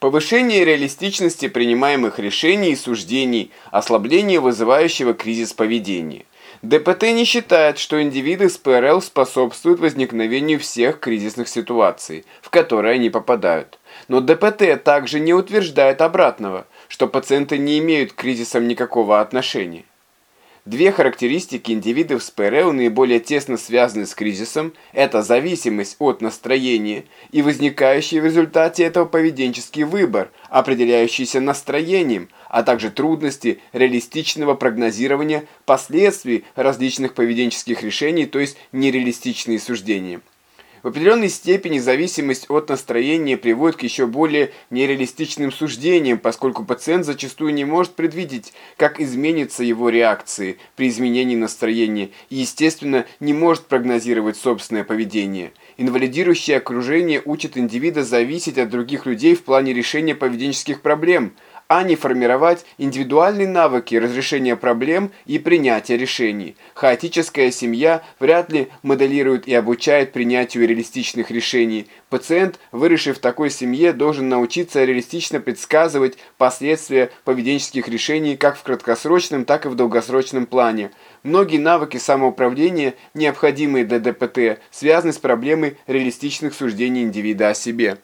Повышение реалистичности принимаемых решений и суждений, ослабление вызывающего кризис поведения. ДПТ не считает, что индивиды с ПРЛ способствуют возникновению всех кризисных ситуаций, в которые они попадают. Но ДПТ также не утверждает обратного, что пациенты не имеют к кризисам никакого отношения. Две характеристики индивидов с ПРЛ наиболее тесно связаны с кризисом – это зависимость от настроения и возникающий в результате этого поведенческий выбор, определяющийся настроением, а также трудности реалистичного прогнозирования последствий различных поведенческих решений, то есть нереалистичные суждения. В определенной степени зависимость от настроения приводит к еще более нереалистичным суждениям, поскольку пациент зачастую не может предвидеть, как изменится его реакции при изменении настроения и, естественно, не может прогнозировать собственное поведение. Инвалидирующее окружение учит индивида зависеть от других людей в плане решения поведенческих проблем – а не формировать индивидуальные навыки разрешения проблем и принятия решений. Хаотическая семья вряд ли моделирует и обучает принятию реалистичных решений. Пациент, выросший в такой семье, должен научиться реалистично предсказывать последствия поведенческих решений как в краткосрочном, так и в долгосрочном плане. Многие навыки самоуправления, необходимые для ДПТ, связаны с проблемой реалистичных суждений индивида о себе.